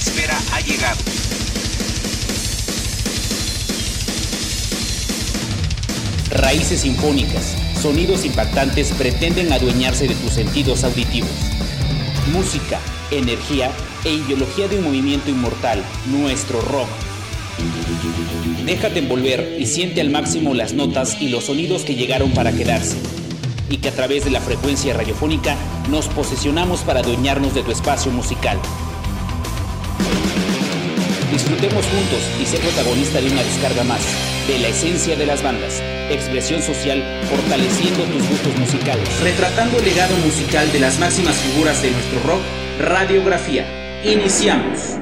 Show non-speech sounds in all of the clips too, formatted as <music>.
espera ha llegado. Raíces sinfónicas, sonidos impactantes pretenden adueñarse de tus sentidos auditivos. Música, energía e ideología de un movimiento inmortal, nuestro rock. Déjate envolver y siente al máximo las notas y los sonidos que llegaron para quedarse y que a través de la frecuencia radiofónica nos posesionamos para adueñarnos de tu espacio musical. Disfrutemos juntos y ser protagonista de una descarga más de la esencia de las bandas, expresión social fortaleciendo tus gustos musicales. Retratando el legado musical de las máximas figuras de nuestro rock, radiografía. Iniciamos.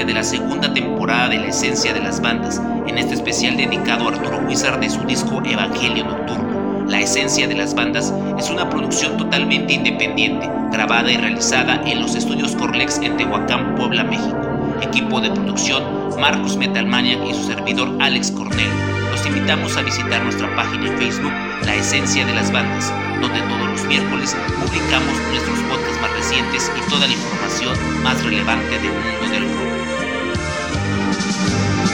17 de la segunda temporada de La Esencia de las Bandas, en este especial dedicado a Arturo Wizard de su disco Evangelio Nocturno. La Esencia de las Bandas es una producción totalmente independiente, grabada y realizada en los estudios Corlex en Tehuacán, Puebla, México. Equipo de producción Marcos Metalmaniac y su servidor Alex Cornell. Los invitamos a visitar nuestra página en Facebook, La Esencia de las Bandas, donde todos los miércoles publicamos nuestros podcasts más recientes y toda la información más relevante del mundo del rock.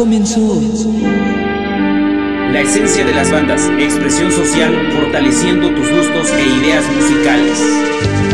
Comenzó. La esencia de las bandas, expresión social, fortaleciendo tus gustos e ideas musicales.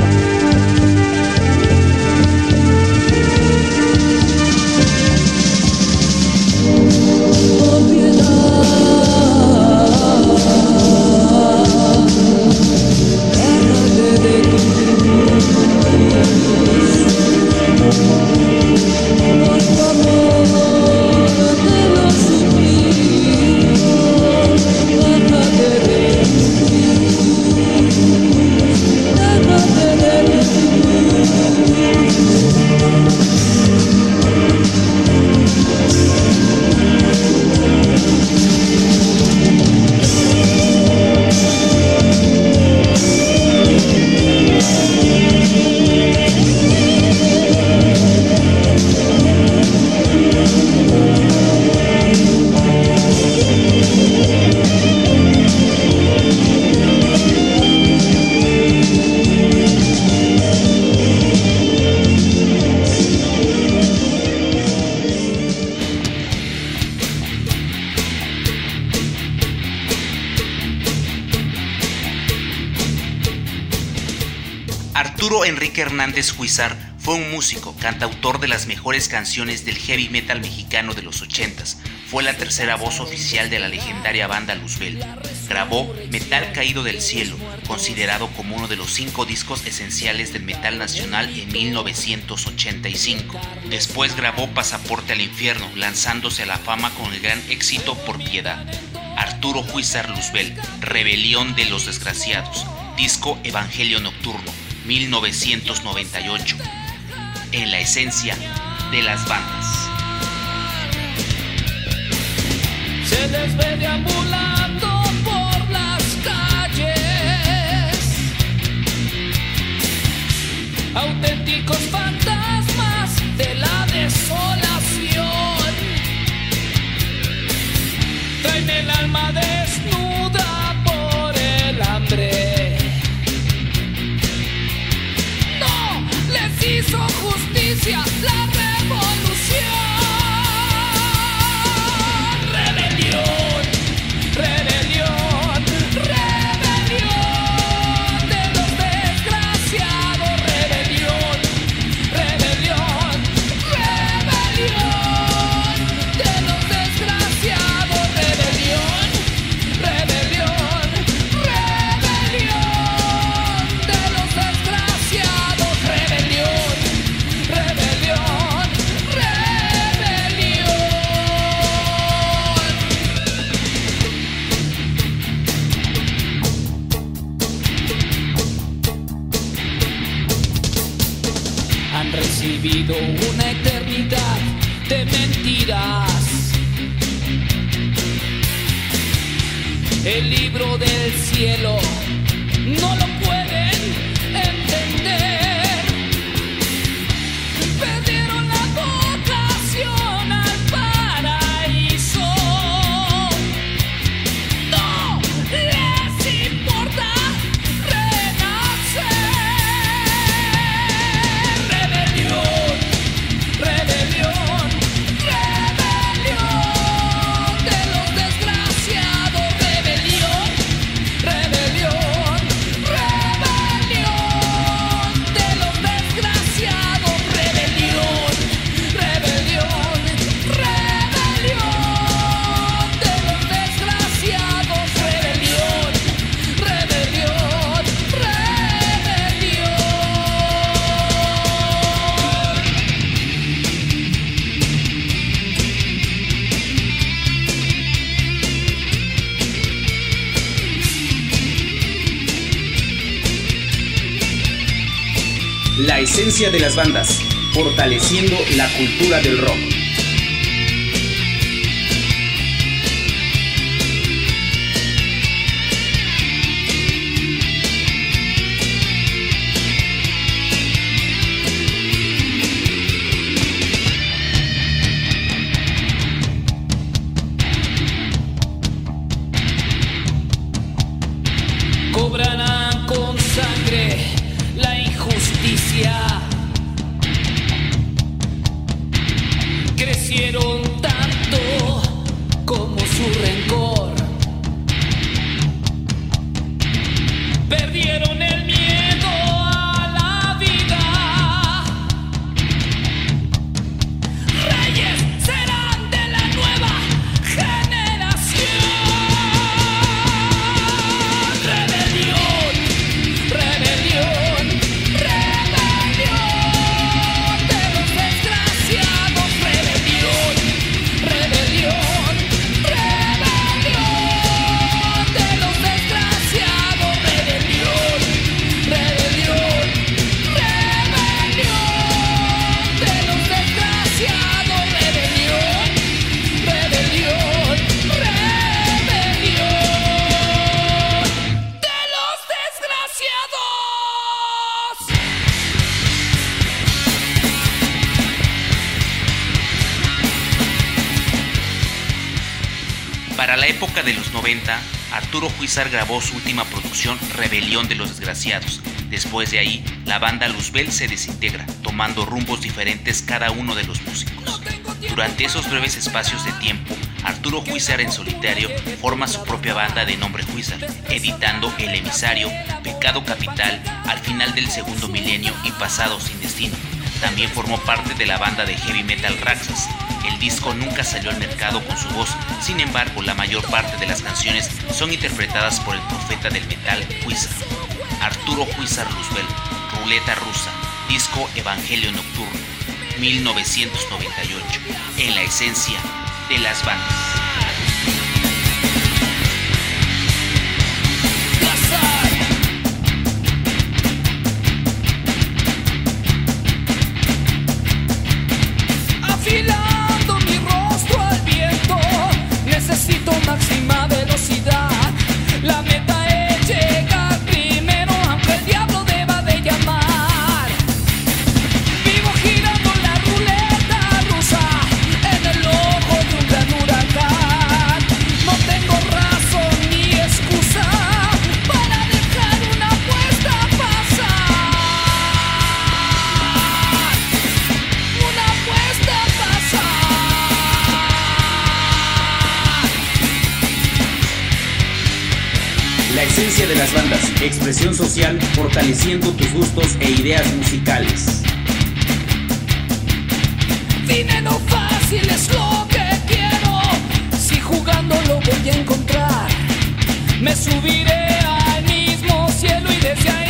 Huizar fue un músico, cantautor de las mejores canciones del heavy metal mexicano de los 80s. Fue la tercera voz oficial de la legendaria banda Luzbel. Grabó Metal Caído del Cielo, considerado como uno de los cinco discos esenciales del metal nacional en 1985. Después grabó Pasaporte al Infierno, lanzándose a la fama con el gran éxito Por Piedad. Arturo Huizar Luzbel, Rebelión de los Desgraciados, disco Evangelio Nocturno, 1998, en la esencia de las bandas. Se les ve deambulando por las calles, auténticos fantasmas de la desolación. Traen el alma desnuda justicia la El libro del cielo esencia de las bandas, fortaleciendo la cultura del rock. Huizar grabó su última producción Rebelión de los Desgraciados. Después de ahí, la banda Luzbel se desintegra, tomando rumbos diferentes cada uno de los músicos. Durante esos breves espacios de tiempo, Arturo Huizar en solitario forma su propia banda de nombre Huizar, editando El Emisario, Pecado Capital, al final del segundo milenio y Pasado sin Destino. También formó parte de la banda de heavy metal Raxas. El disco nunca salió al mercado con su voz, sin embargo la mayor parte de las canciones son interpretadas por el profeta del metal Huizar. Arturo Huizar Luzbel, Ruleta Rusa, disco Evangelio Nocturno, 1998, en la esencia de las bandas. Expresión social, fortaleciendo tus gustos e ideas musicales. Dinero fácil es lo que quiero. Si jugando lo voy a encontrar, me subiré al mismo cielo y desde ahí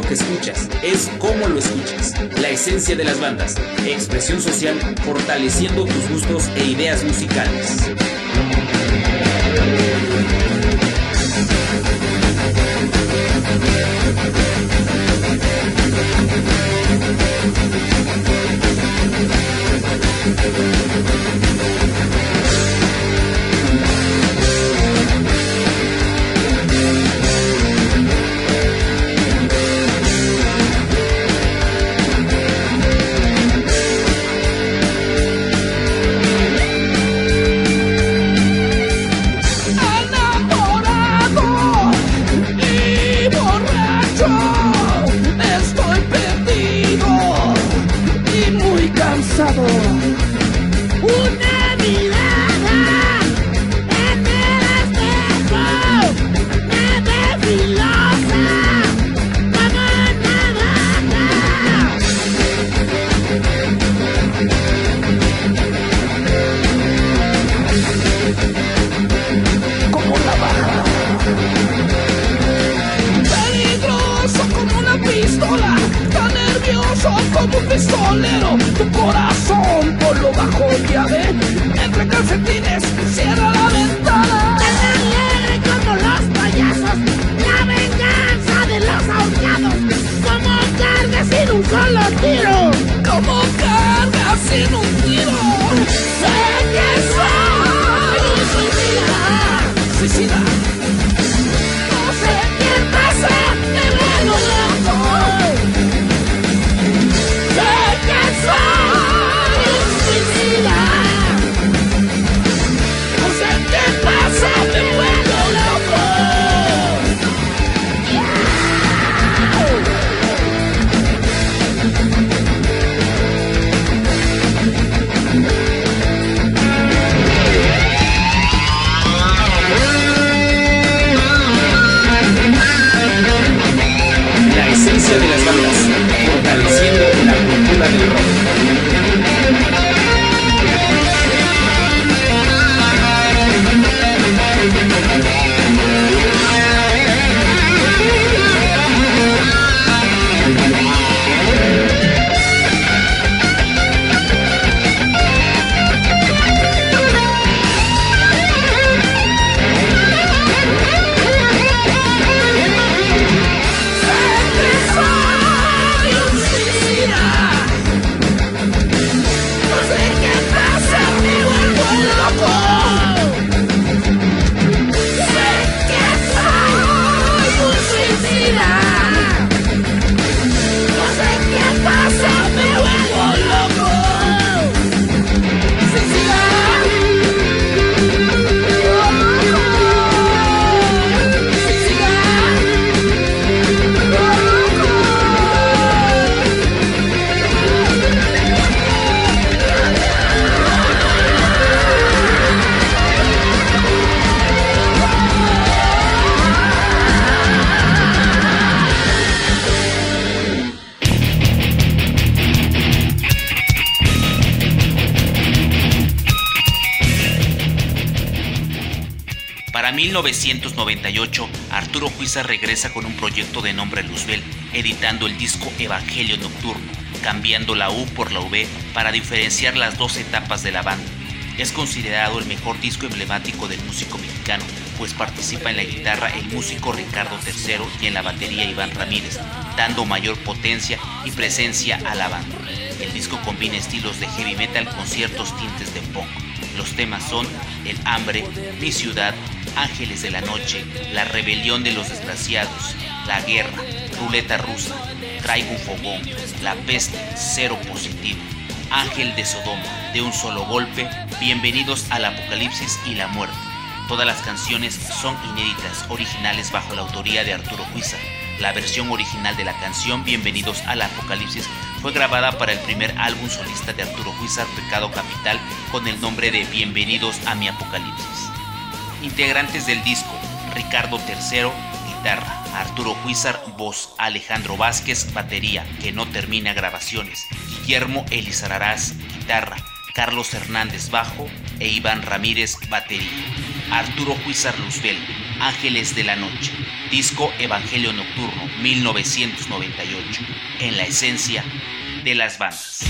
lo que escuchas, es cómo lo escuchas. La esencia de las bandas, expresión social, fortaleciendo tus gustos e ideas musicales. son como un pistolero, tu corazón por lo bajo llave, entre calcetines, cierra la 1998, Arturo Huiza regresa con un proyecto de nombre Luzbel, editando el disco Evangelio Nocturno, cambiando la U por la V para diferenciar las dos etapas de la banda. Es considerado el mejor disco emblemático del músico mexicano, pues participa en la guitarra el músico Ricardo III y en la batería Iván Ramírez, dando mayor potencia y presencia a la banda. El disco combina estilos de heavy metal con ciertos tintes de punk. Los temas son El hambre, Mi ciudad, Ángeles de la Noche, La Rebelión de los Desgraciados, La Guerra, Ruleta Rusa, Traigo un Fogón, La Peste, Cero Positivo, Ángel de Sodoma, De un Solo Golpe, Bienvenidos al Apocalipsis y la Muerte. Todas las canciones son inéditas, originales bajo la autoría de Arturo Huiza. La versión original de la canción Bienvenidos al Apocalipsis fue grabada para el primer álbum solista de Arturo Huizar, Pecado Capital, con el nombre de Bienvenidos a mi Apocalipsis. Integrantes del disco, Ricardo III, guitarra, Arturo Huizar, voz, Alejandro Vázquez, batería, que no termina grabaciones, Guillermo Elizararaz, guitarra, Carlos Hernández, bajo, e Iván Ramírez, batería. Arturo Huizar Luzbel, Ángeles de la Noche, disco Evangelio Nocturno, 1998, en la esencia de las bandas.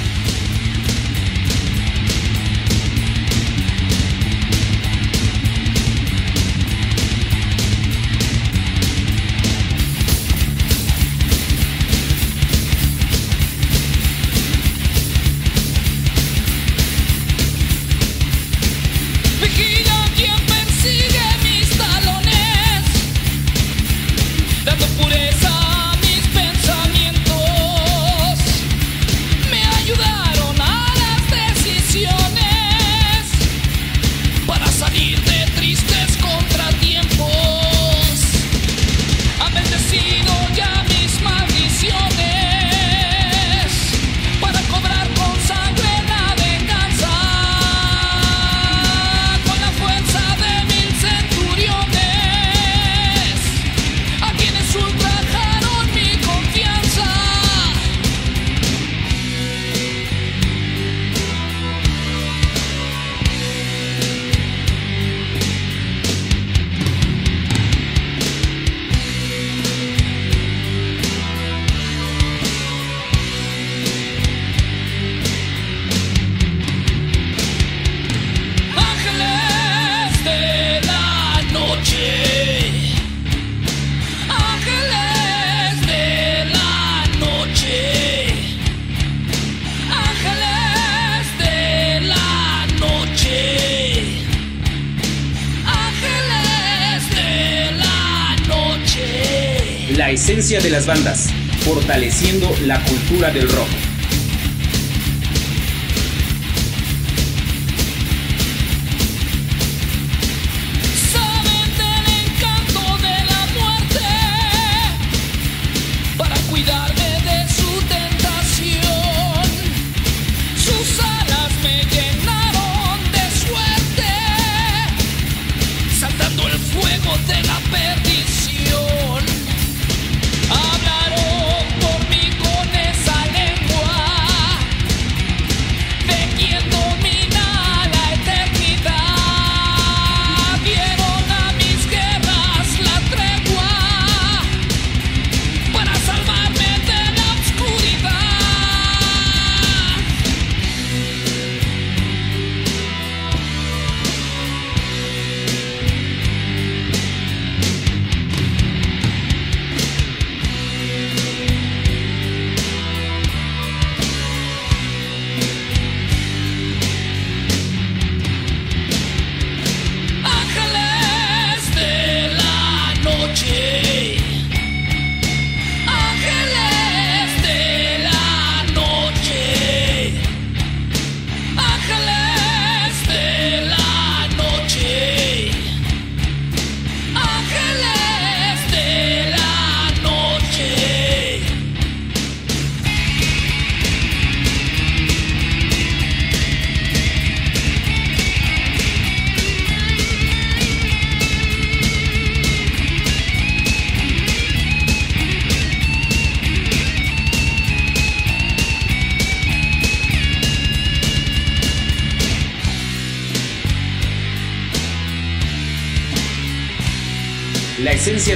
De las bandas, fortaleciendo la cultura del rock.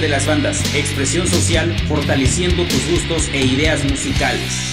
De las bandas, expresión social, fortaleciendo tus gustos e ideas musicales.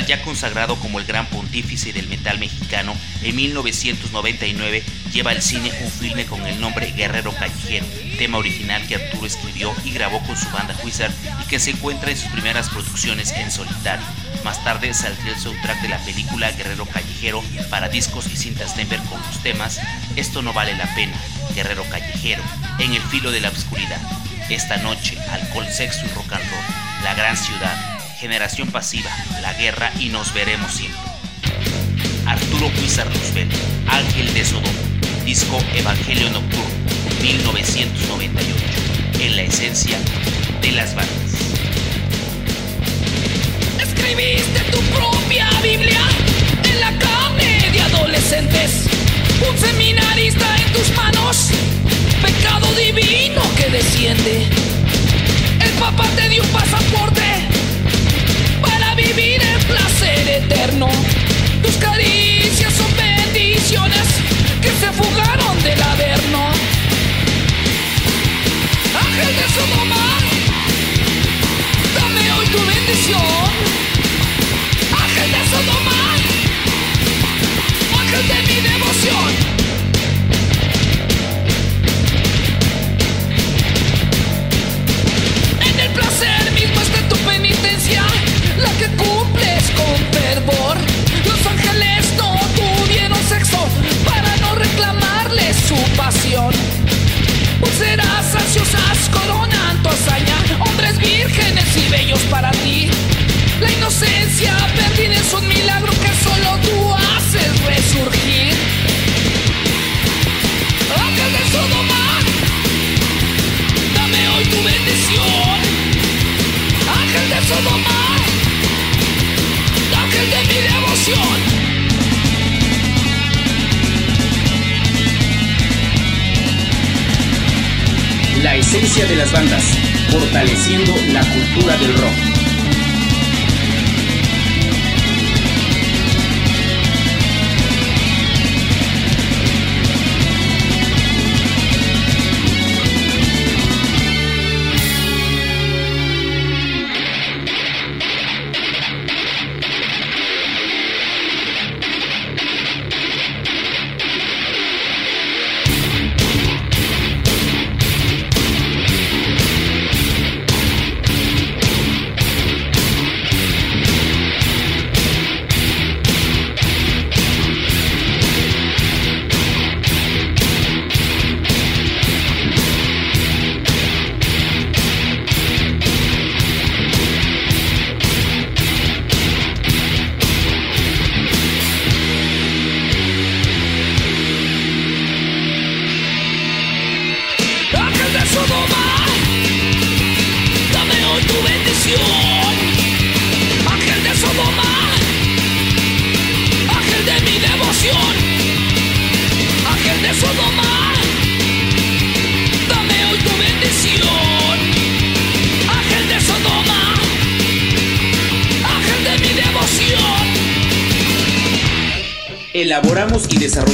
Ya consagrado como el gran pontífice del metal mexicano, en 1999 lleva al cine un filme con el nombre Guerrero Callejero, tema original que Arturo escribió y grabó con su banda Wizard y que se encuentra en sus primeras producciones en solitario. Más tarde saldría el soundtrack de la película Guerrero Callejero para discos y cintas Denver con los temas Esto no vale la pena, Guerrero Callejero, En el filo de la oscuridad, Esta noche, Alcohol, Sexo y Rock and Roll, La Gran Ciudad, Generación Pasiva, La Guerra y Nos Veremos Siempre. Arturo Cuizar Roosevelt, Ángel de Sodoma, disco Evangelio Nocturno, 1998, en la esencia de las bandas. Escribiste tu propia Biblia en la carne de adolescentes, un seminarista en tus manos, pecado divino que desciende. El Papa te dio un pasaporte placer eterno. Tus caricias son bendiciones que se fugaron del averno. Ángel de Sodoma, dame hoy tu bendición. Ángel de Sodoma, ángel de mi devoción. Los ángeles no tuvieron sexo para no reclamarle su pasión. Pulseras ansiosas coronan tu hazaña, hombres vírgenes y bellos para ti. La inocencia perdida es un milagro que solo tú haces resurgir. De las bandas, fortaleciendo la cultura del rock.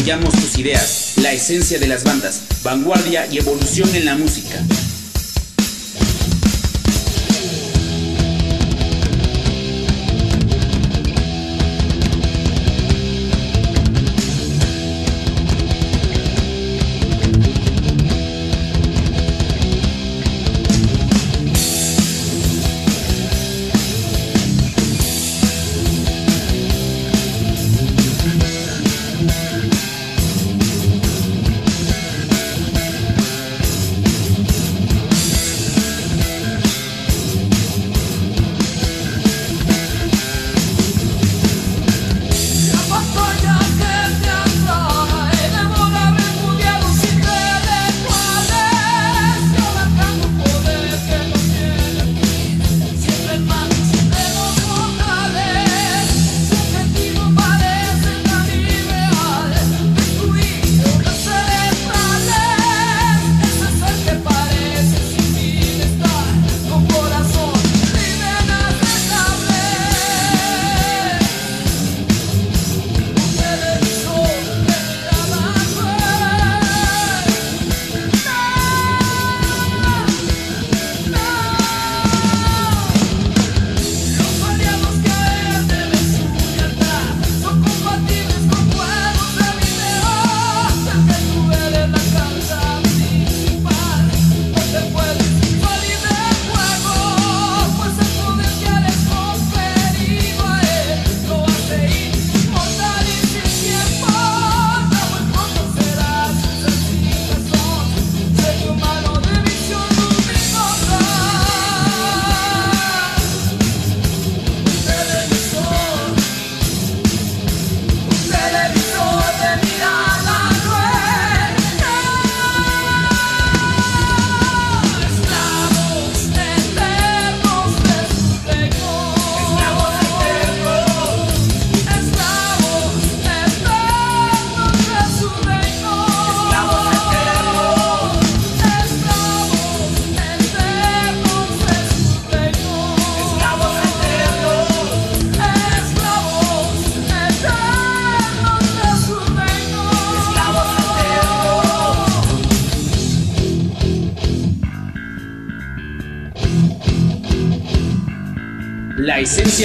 Desarrollamos tus ideas, la esencia de las bandas, vanguardia y evolución en la música.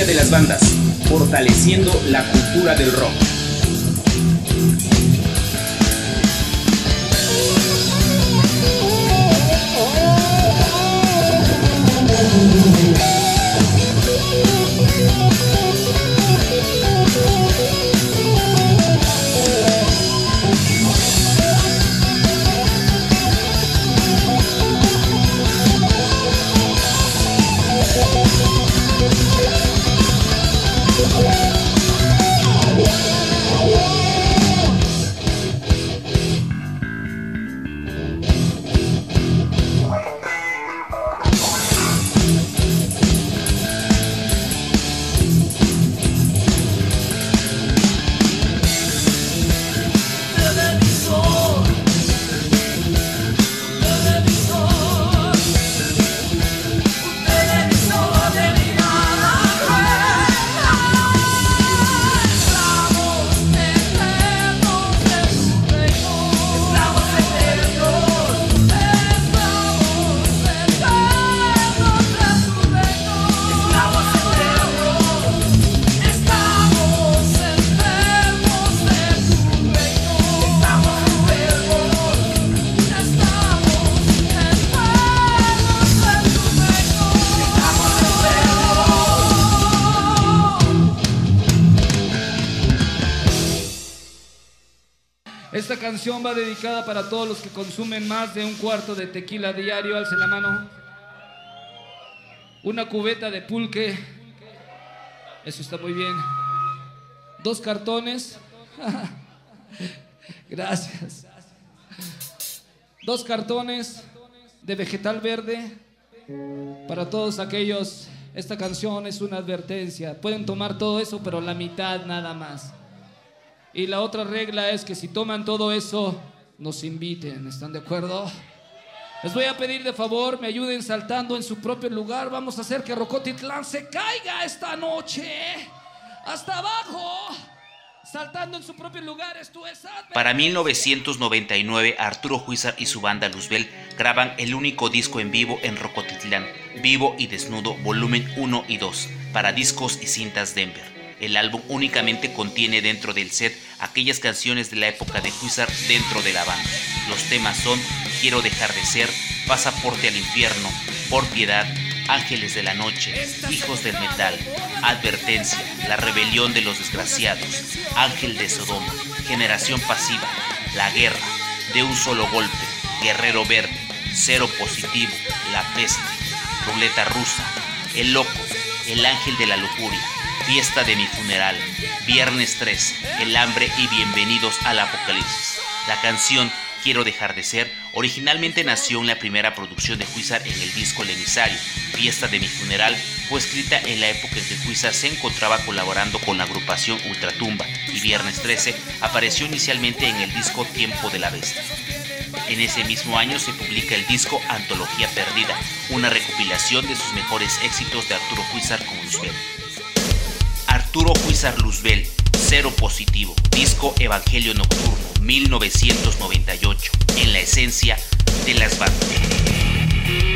De las bandas, fortaleciendo la cultura del rock. Va dedicada para todos los que consumen más de un cuarto de tequila diario. Alce la mano. Una cubeta de pulque. Eso está muy bien. Dos cartones. <laughs> Gracias. Dos cartones de vegetal verde. Para todos aquellos, esta canción es una advertencia. Pueden tomar todo eso, pero la mitad nada más. Y la otra regla es que si toman todo eso, nos inviten. ¿Están de acuerdo? Les voy a pedir de favor, me ayuden saltando en su propio lugar. Vamos a hacer que Rocotitlán se caiga esta noche. Hasta abajo. Saltando en su propio lugar, esto es Para 1999, Arturo Huizar y su banda Luzbel graban el único disco en vivo en Rocotitlán, Vivo y Desnudo, volumen 1 y 2, para discos y cintas Denver. El álbum únicamente contiene dentro del set aquellas canciones de la época de Huizar dentro de la banda. Los temas son Quiero dejar de ser, Pasaporte al infierno, Por piedad, Ángeles de la noche, Hijos del metal, Advertencia, La rebelión de los desgraciados, Ángel de Sodoma, Generación pasiva, La guerra, De un solo golpe, Guerrero verde, Cero positivo, La peste, Ruleta rusa, El loco, El ángel de la lujuria, Fiesta de mi funeral, Viernes 3, El hambre y bienvenidos al apocalipsis. La canción Quiero dejar de ser originalmente nació en la primera producción de Huizar en el disco El emisario. Fiesta de mi funeral fue escrita en la época en que Huizar se encontraba colaborando con la agrupación Ultratumba y Viernes 13 apareció inicialmente en el disco Tiempo de la Bestia. En ese mismo año se publica el disco Antología Perdida, una recopilación de sus mejores éxitos de Arturo Huizar con Luzbel. Arturo Huizar Luzbel, Cero Positivo, disco Evangelio Nocturno, 1998, en la esencia de las bandas.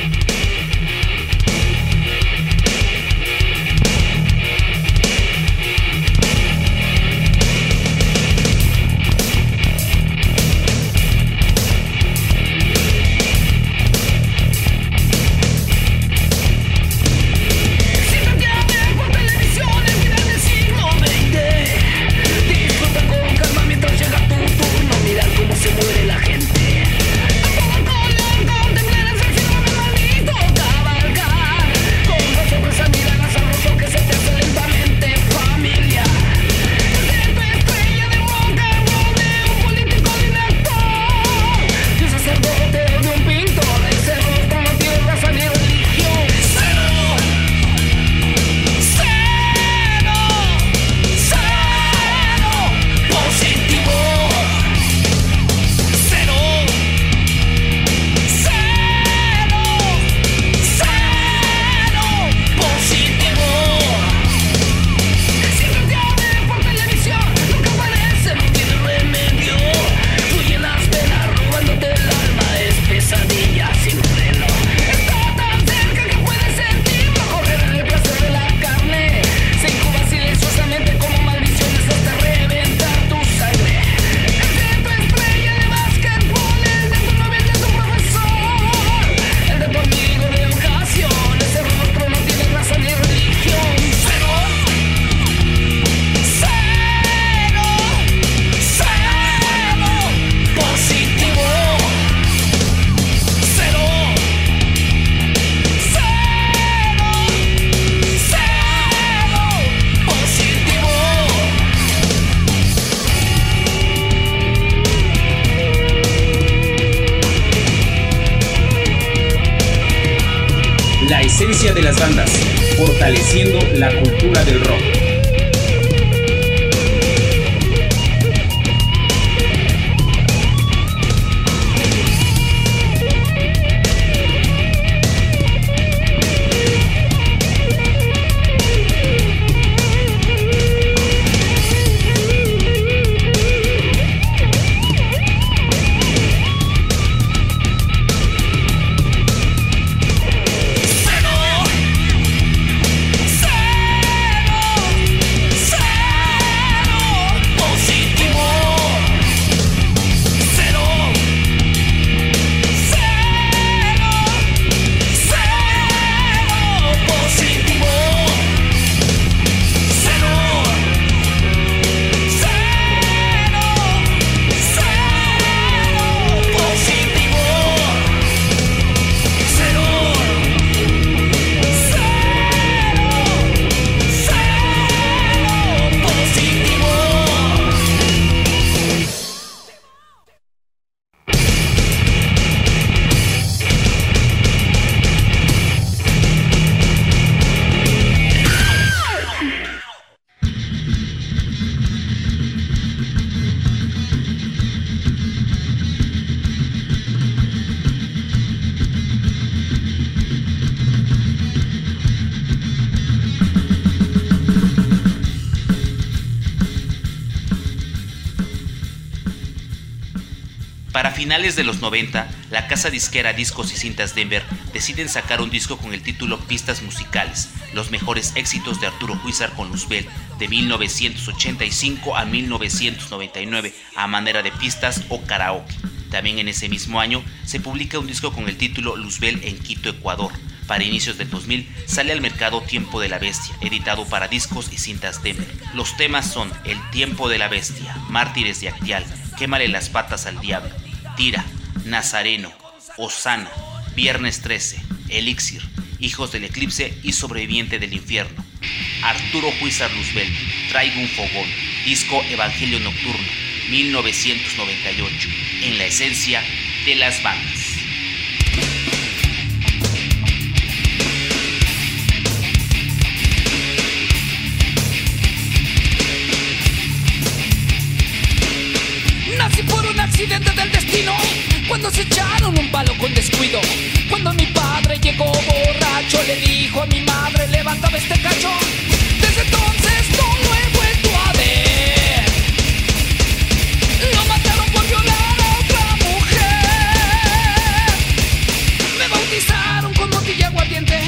Finales de los 90, la casa disquera Discos y Cintas Denver deciden sacar un disco con el título Pistas Musicales, los mejores éxitos de Arturo Huizar con Luzbel de 1985 a 1999 a manera de pistas o karaoke. También en ese mismo año se publica un disco con el título Luzbel en Quito, Ecuador. Para inicios del 2000 sale al mercado Tiempo de la Bestia, editado para discos y cintas Denver. Los temas son El Tiempo de la Bestia, Mártires de Actial, Quémale las patas al diablo, Tira, Nazareno, Osana, Viernes 13, Elixir, Hijos del Eclipse y Sobreviviente del Infierno. Arturo Juizar Luzbel, Traigo un Fogón, disco Evangelio Nocturno, 1998, en la esencia de las bandas. Le dijo a mi madre: Levántame este cacho. Desde entonces no lo he vuelto a ver. Lo mataron por violar a otra mujer. Me bautizaron con motilla aguardiente.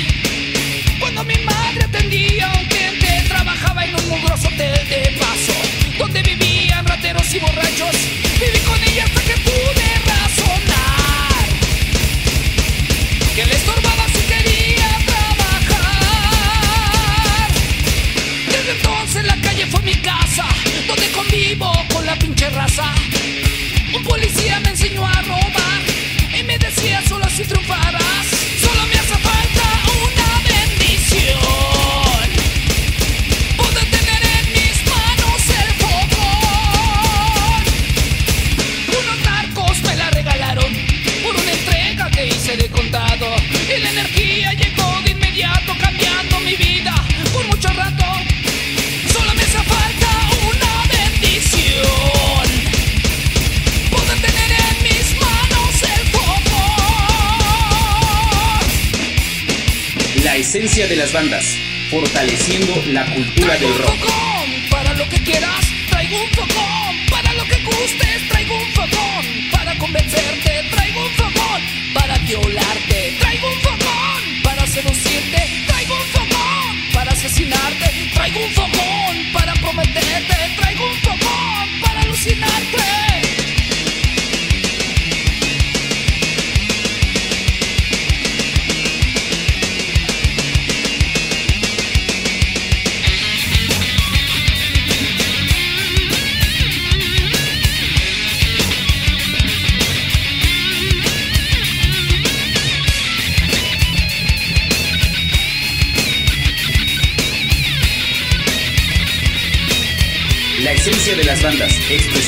Cuando mi madre atendía a un cliente, trabajaba en un mugroso hotel de paso, donde vivían rateros y borrachos. Esencia de las bandas, fortaleciendo la cultura del rock. Para lo que quieras, traigo un fogón para lo que gustes, traigo un fogón para convencerte, traigo un fogón para violarte. Traigo un fogón para seducirte. Traigo un fogón para asesinarte. Traigo un fogón para prometerte. Traigo un fogón para alucinarte.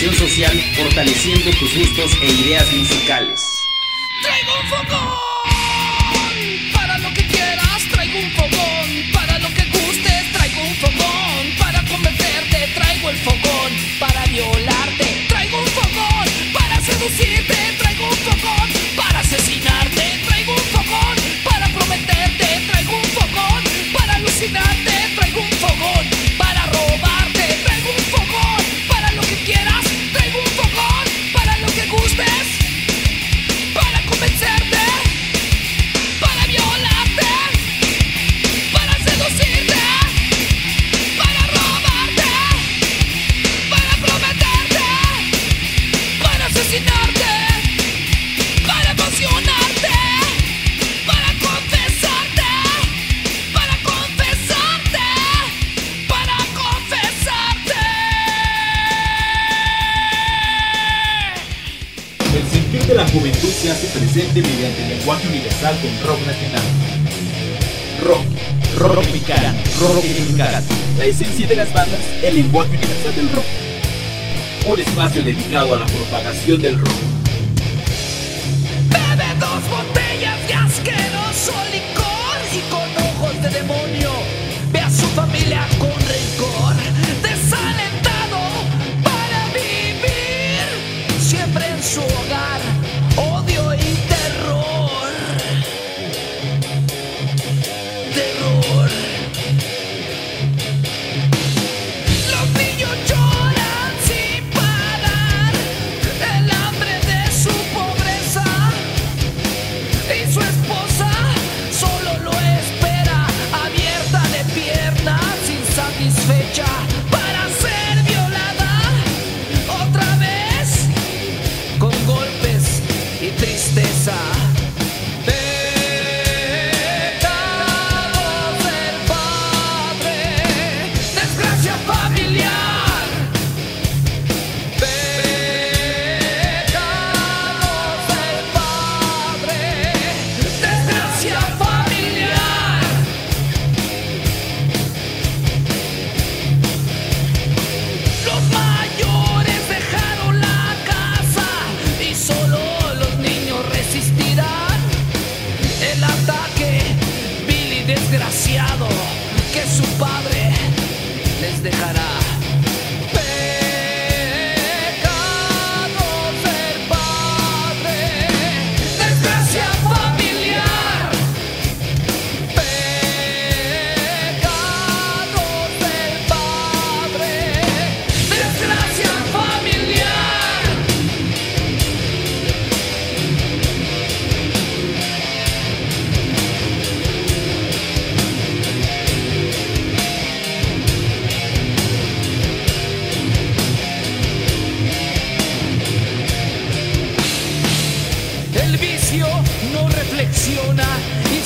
Social, fortaleciendo tus gustos e ideas musicales. Rock nacional. Rock, rock mexicano, rock mexicano. La esencia de las bandas, el lenguaje universal del rock. Un espacio dedicado a la propagación del rock.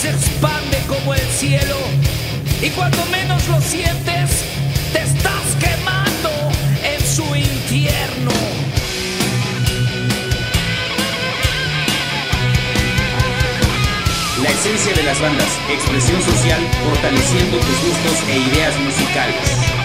Se expande como el cielo. Y cuando menos lo sientes, te estás quemando en su infierno. La esencia de las bandas, expresión social, fortaleciendo tus gustos e ideas musicales.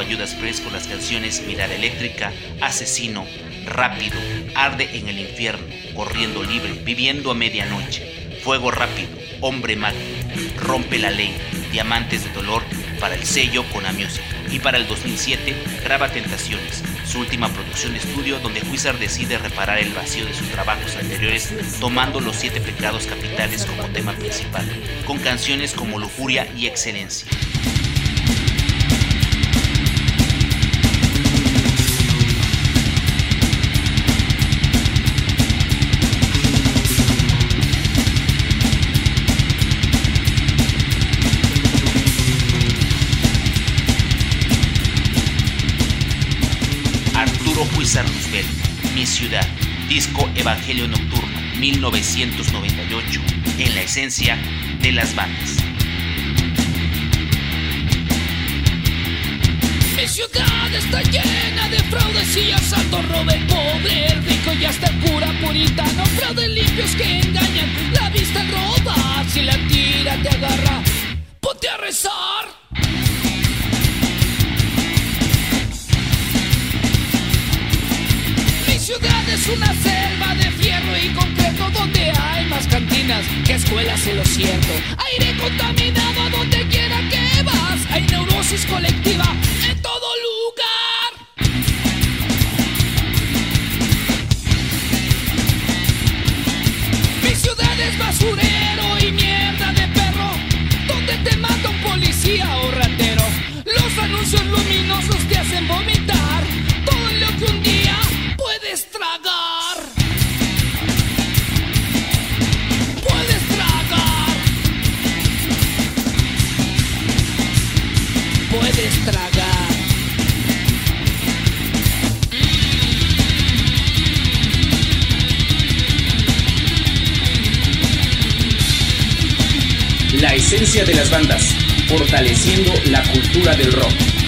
Disco tributo a Judas Priest con las canciones Mirada Eléctrica, Asesino, Rápido, Arde en el infierno, Corriendo libre, Viviendo a medianoche, Fuego rápido, Hombre mágico, Rompe la ley, Diamantes de dolor para el sello Konami Music. Y para el 2007 graba Tentaciones, su última producción de estudio donde Wizard decide reparar el vacío de sus trabajos anteriores tomando los siete pecados capitales como tema principal, con canciones como Lujuria y Excelencia. Mi ciudad, disco Evangelio Nocturno, 1998, en la esencia de las bandas. Mi ciudad está llena de fraudes y asaltos, robe pobre, rico y hasta el cura puritano, fraudes limpios que engañan, la vista roba, si la tira te agarra, ponte a rezar. Es una selva de fierro y concreto donde hay más cantinas que escuelas en lo cierto. Aire contaminado donde quiera que vas. Hay neurosis colectiva La esencia de las bandas, fortaleciendo la cultura del rock.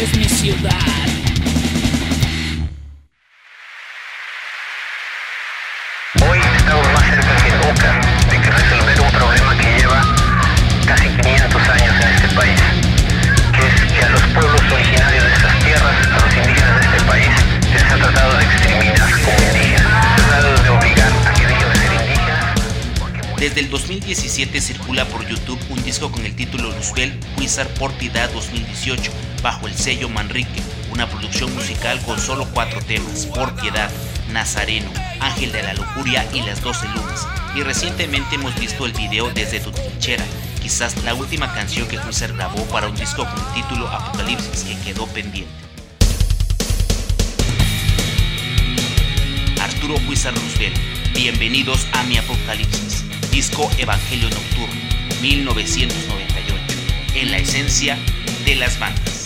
Es mi ciudad. Desde el 2017 circula por YouTube un disco con el título Luzbel Wizard por Piedad 2018, bajo el sello Manrique, una producción musical con solo cuatro temas, Por Piedad, Nazareno, Ángel de la Lujuria y Las Doce Lunas. Y recientemente hemos visto el video desde tu trinchera, quizás la última canción que Wizard grabó para un disco con el título Apocalipsis que quedó pendiente. Arturo Wizard Roosevelt, bienvenidos a mi Apocalipsis, disco Evangelio Nocturno, 1998, en la esencia de las bandas.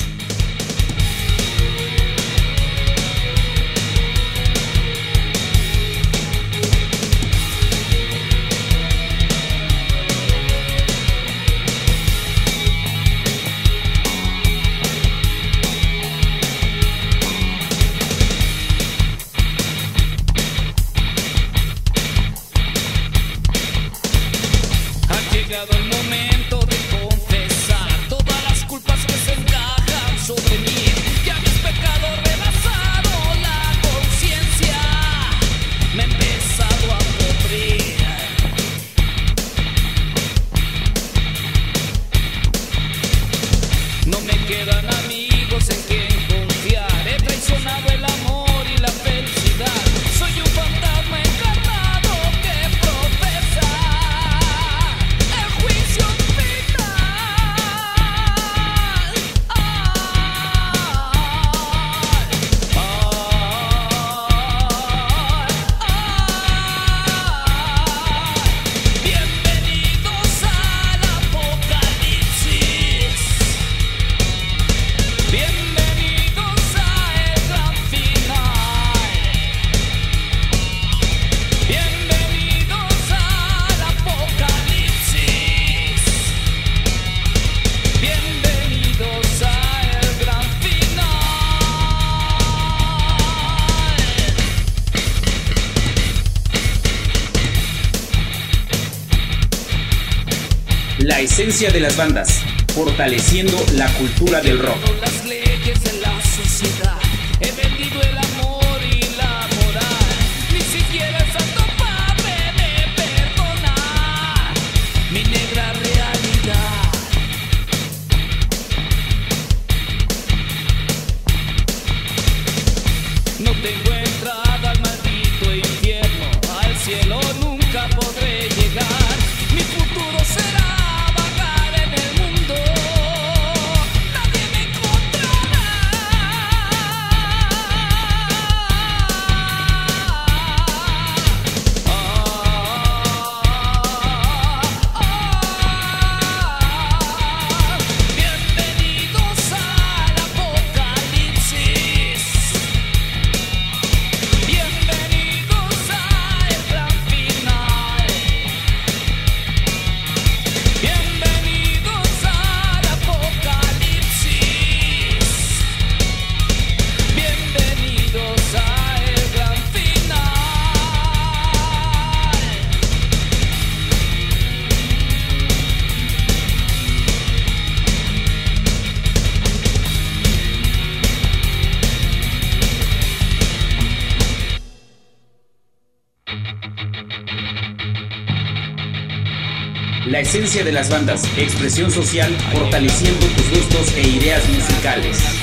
La esencia de las bandas, fortaleciendo la cultura del rock. esencia de las bandas, expresión social, fortaleciendo tus gustos e ideas musicales.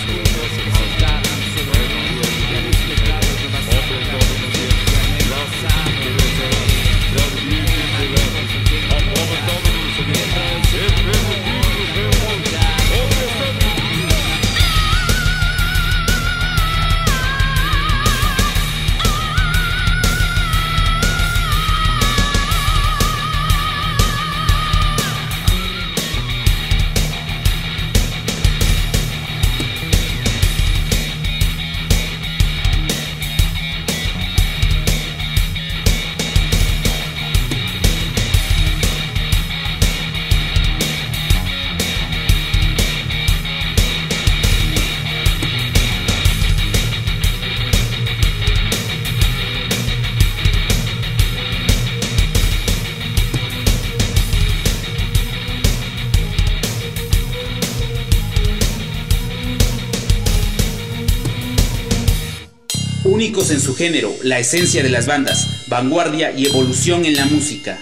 Únicos en su género, la esencia de las bandas, vanguardia y evolución en la música.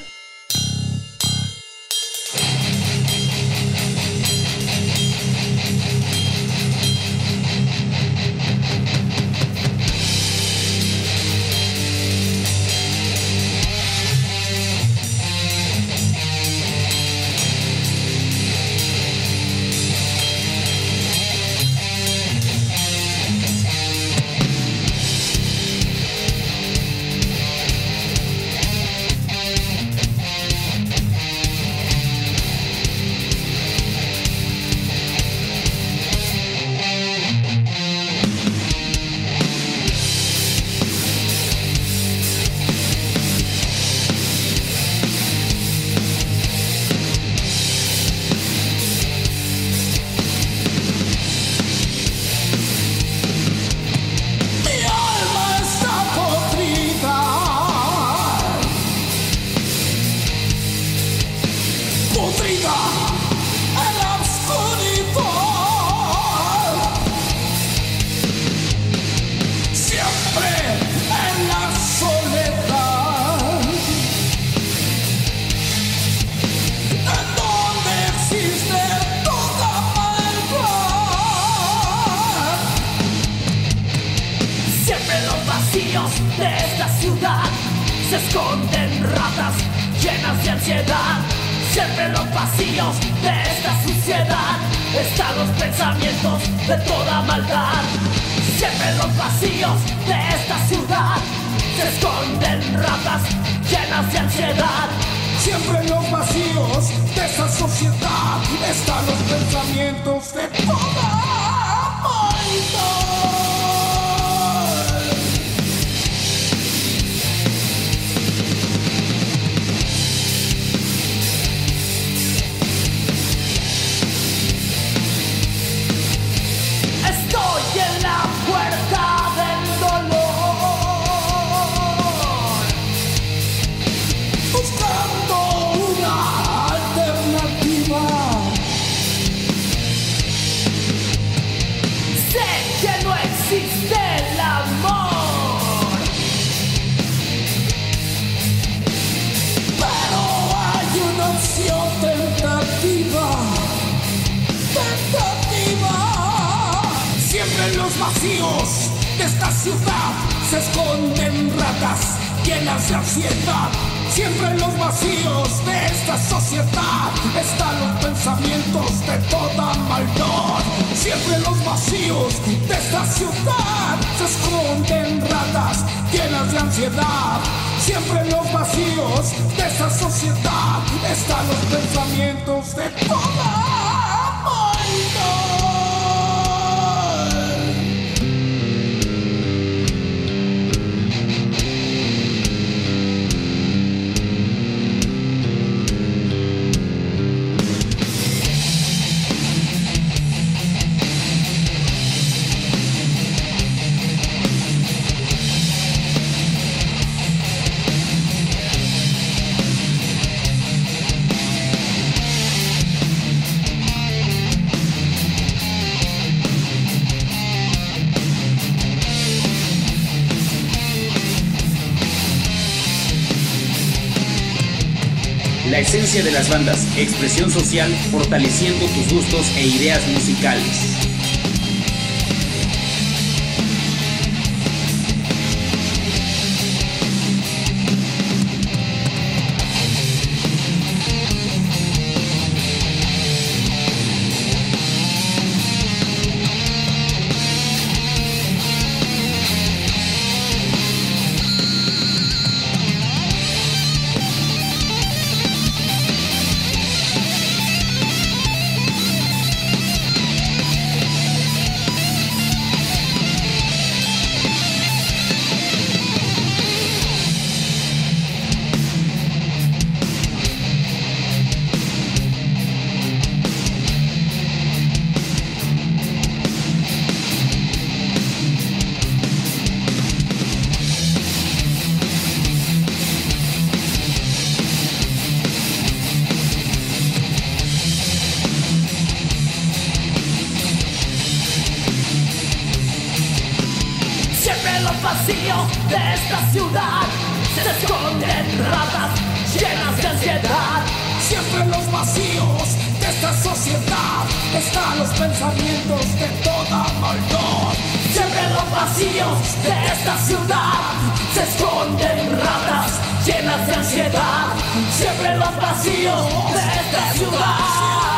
De esta ciudad se esconden ratas llenas de ansiedad. Siempre en los vacíos de esta sociedad están los pensamientos de toda maldad. Siempre en los vacíos de esta ciudad se esconden ratas llenas de ansiedad. Siempre en los vacíos de esta sociedad están los pensamientos de toda De las bandas, expresión social, fortaleciendo tus gustos e ideas musicales. Esta sociedad están los pensamientos de toda maldad. Siempre los vacíos de esta ciudad se esconden ratas llenas de ansiedad. Siempre en los vacíos de esta ciudad.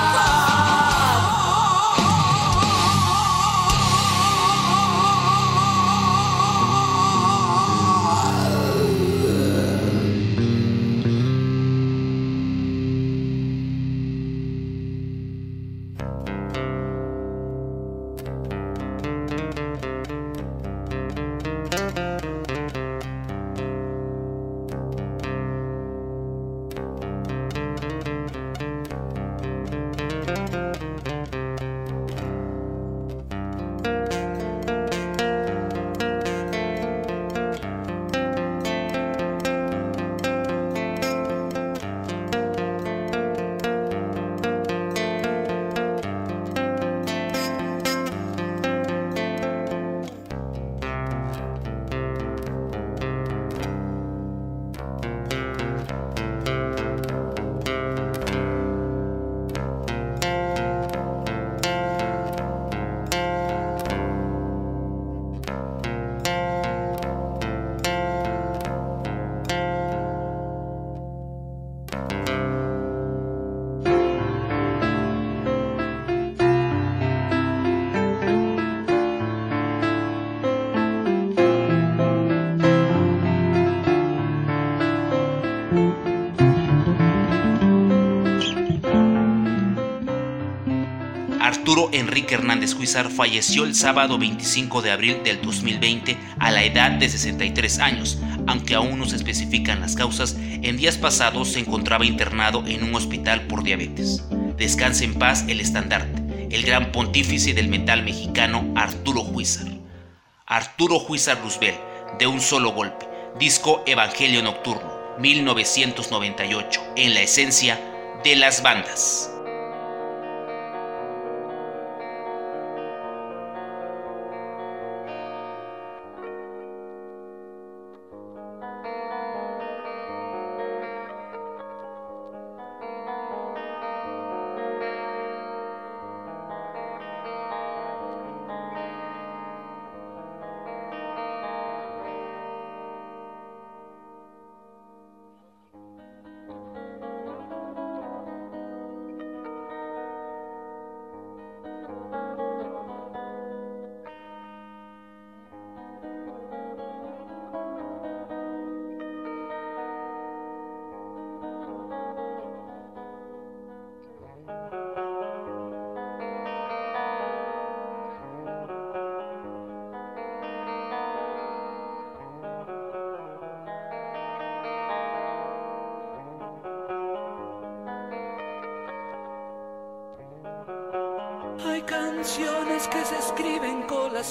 Enrique Hernández Huizar falleció el sábado 25 de abril del 2020 a la edad de 63 años, aunque aún no se especifican las causas, en días pasados se encontraba internado en un hospital por diabetes. Descanse en paz el estandarte, el gran pontífice del metal mexicano Arturo Huizar. Arturo Huizar Roosevelt, de un solo golpe, disco Evangelio Nocturno, 1998, en la esencia de las bandas.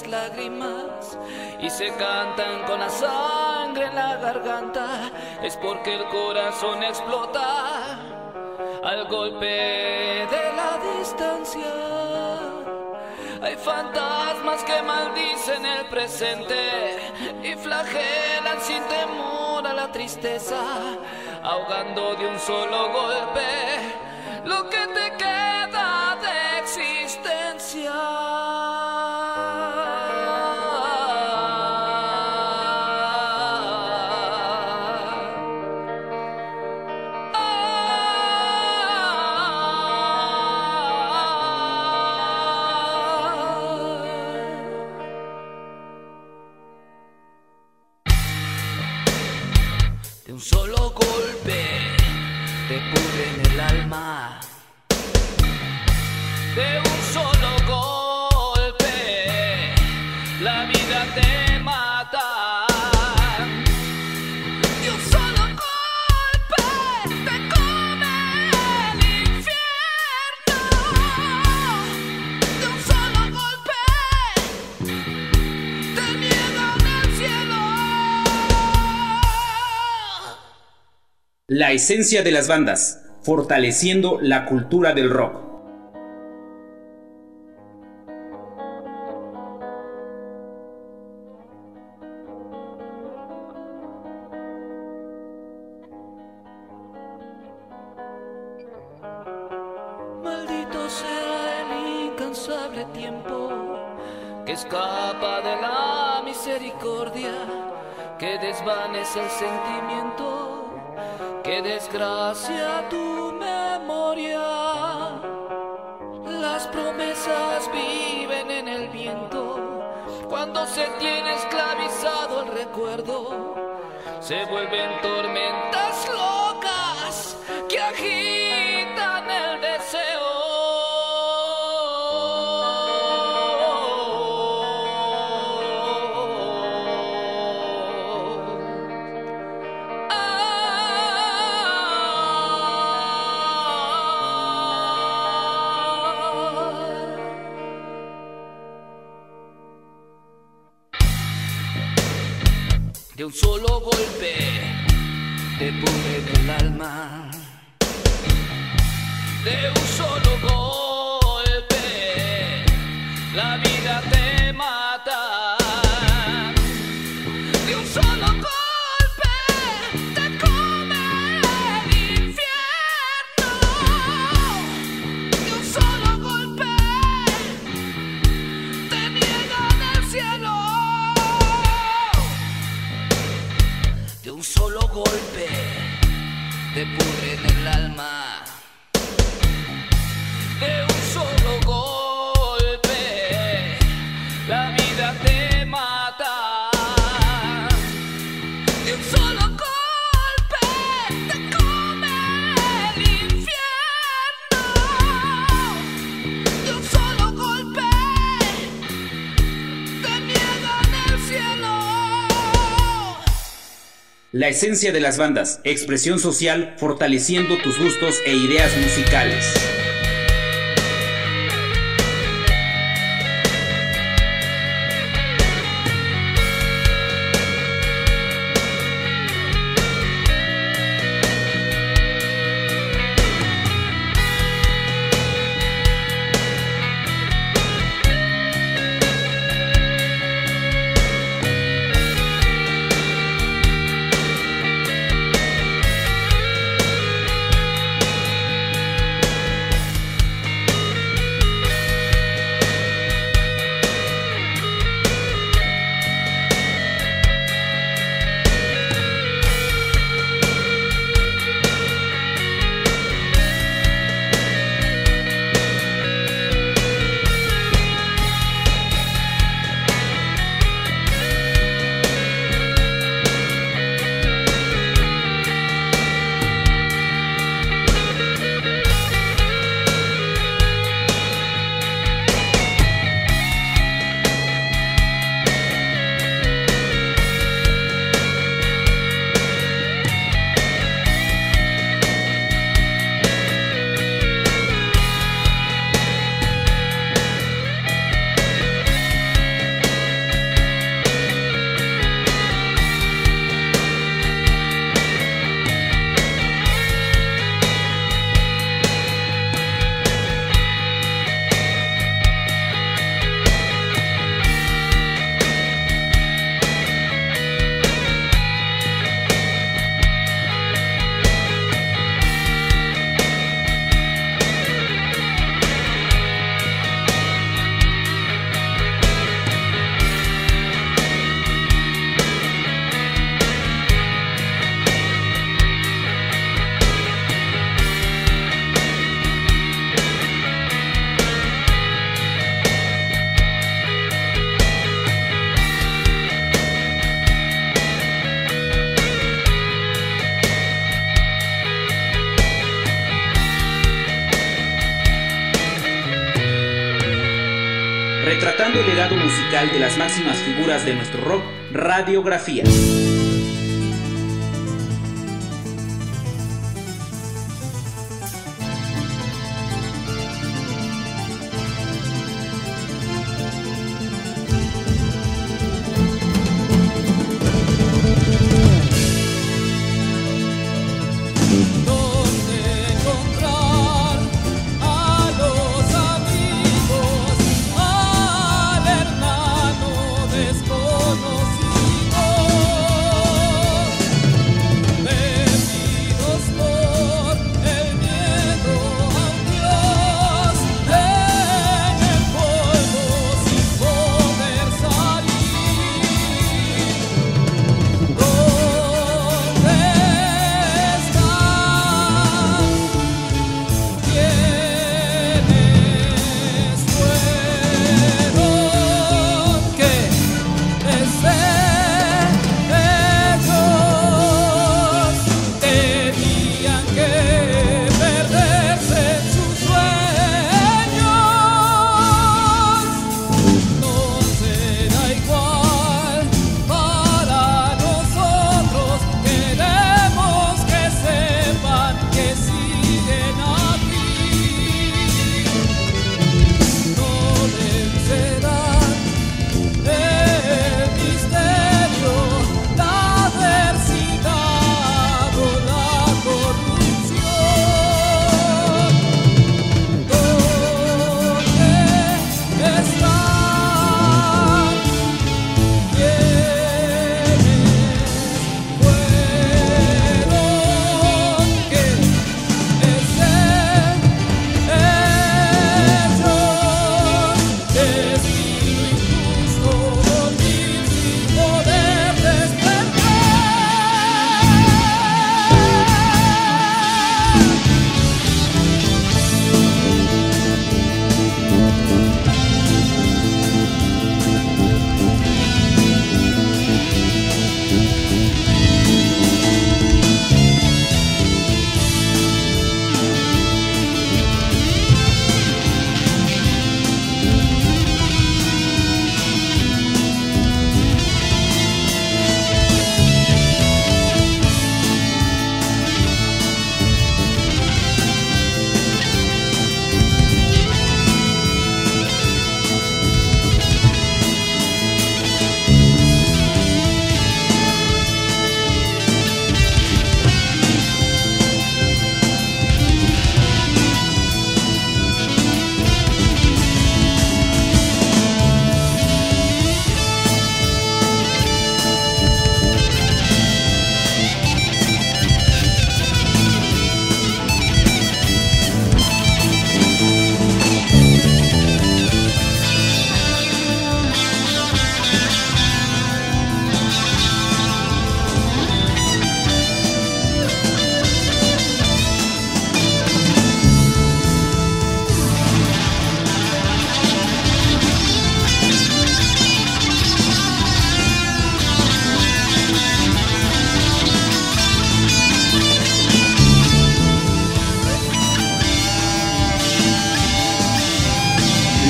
Lágrimas y se cantan con la sangre en la garganta. Es porque el corazón explota al golpe de la distancia. Hay fantasmas que maldicen el presente y flagelan sin temor a la tristeza, ahogando de un solo golpe lo que te queda La esencia de las bandas, fortaleciendo la cultura del rock. Qué desgracia tu memoria. Las promesas viven en el viento. Cuando se tiene esclavizado el recuerdo, se vuelven tormentas locas que agitan te te pudre en el alma. La esencia de las bandas, expresión social, fortaleciendo tus gustos e ideas musicales. De las máximas figuras de nuestro rock,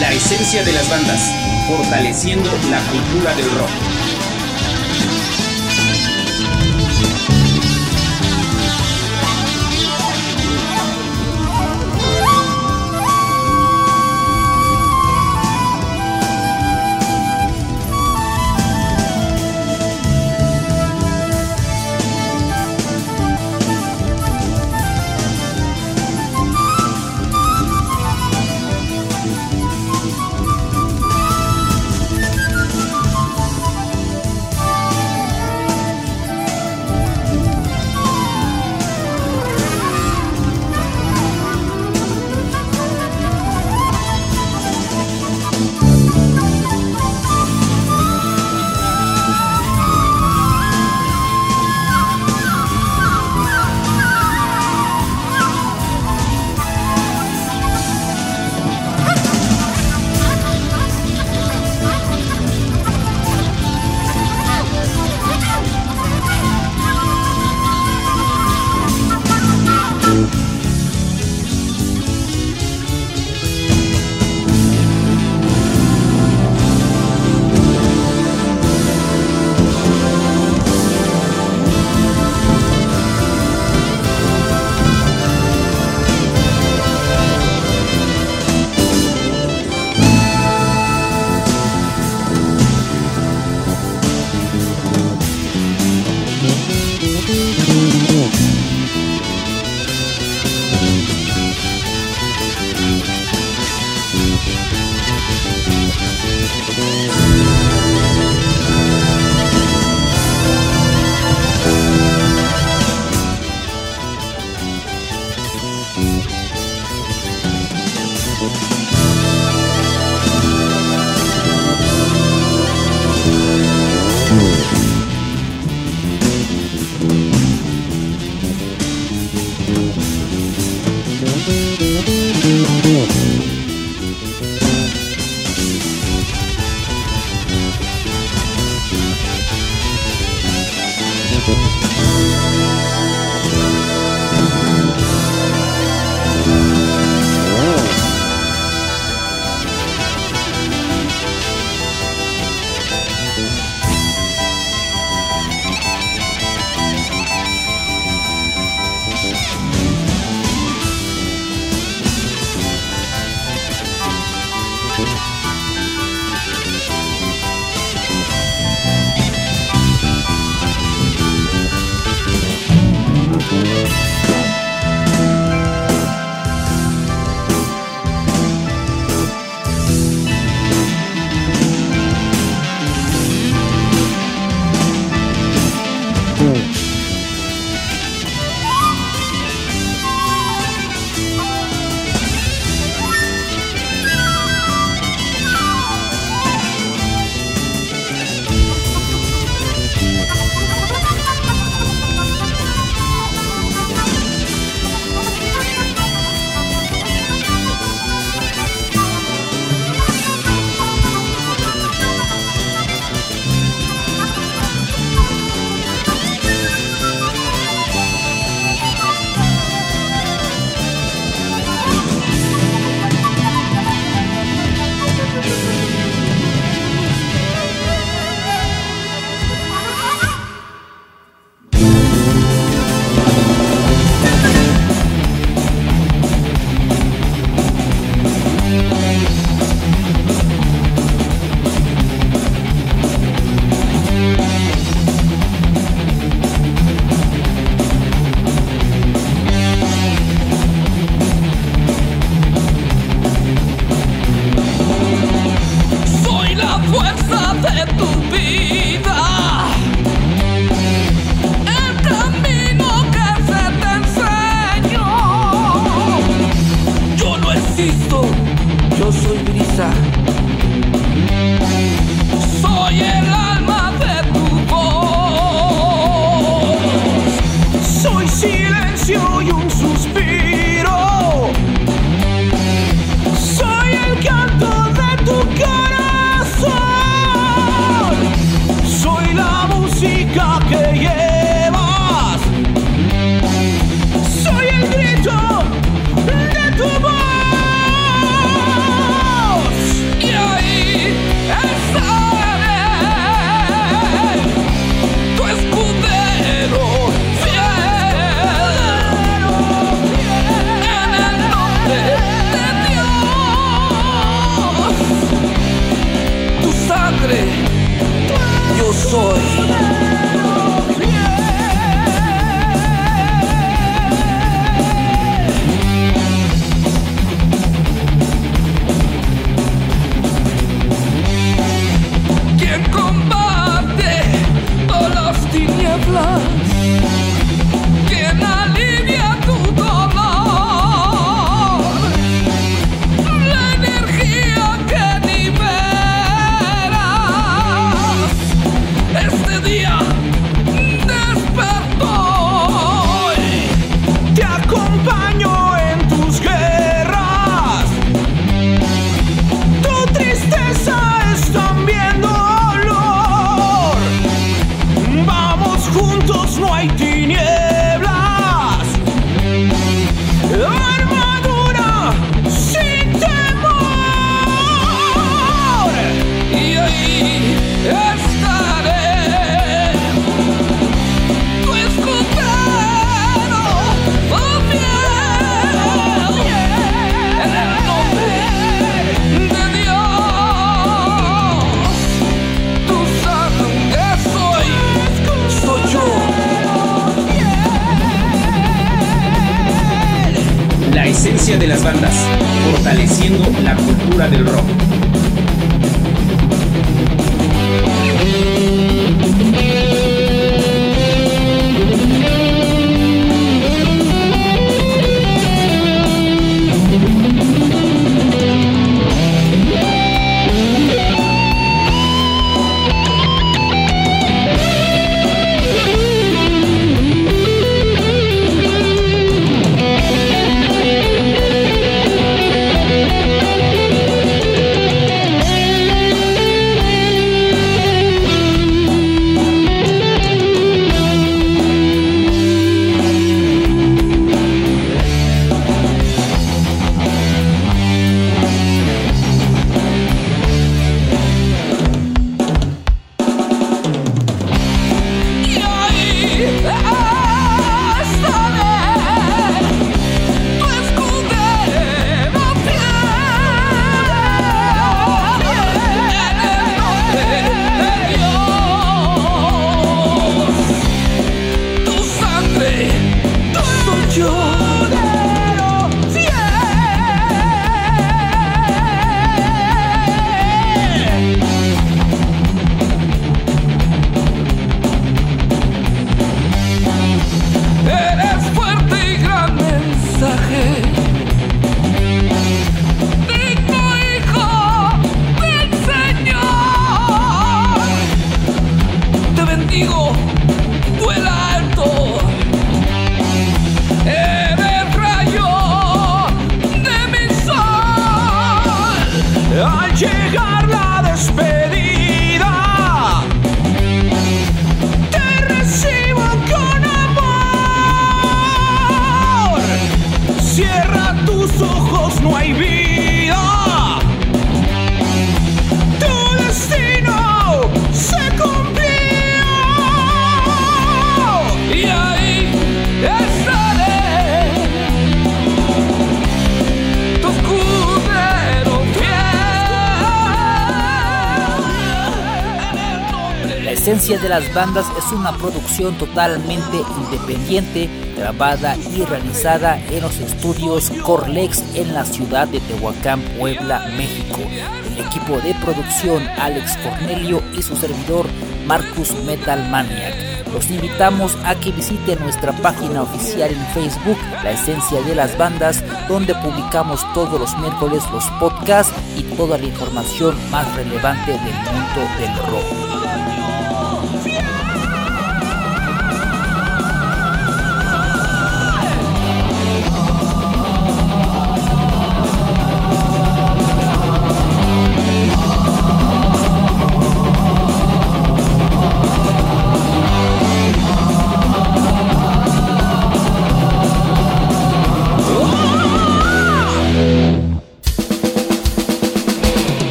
Radiografía. de las bandas, fortaleciendo la cultura del rock. 做。Las bandas es una producción totalmente independiente, grabada y realizada en los estudios Corlex en la ciudad de Tehuacán, Puebla, México. El equipo de producción Alex Cornelio y su servidor Marcus Metal Maniac. Los invitamos a que visiten nuestra página oficial en Facebook, La Esencia de las Bandas, donde publicamos todos los miércoles los podcasts y toda la información más relevante del mundo del rock.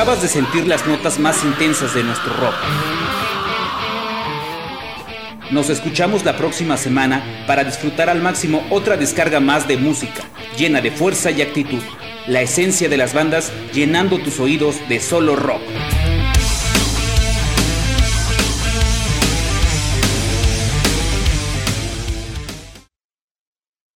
Acabas de sentir las notas más intensas de nuestro rock. Nos escuchamos la próxima semana para disfrutar al máximo otra descarga más de música, llena de fuerza y actitud. La esencia de las bandas llenando tus oídos de solo rock.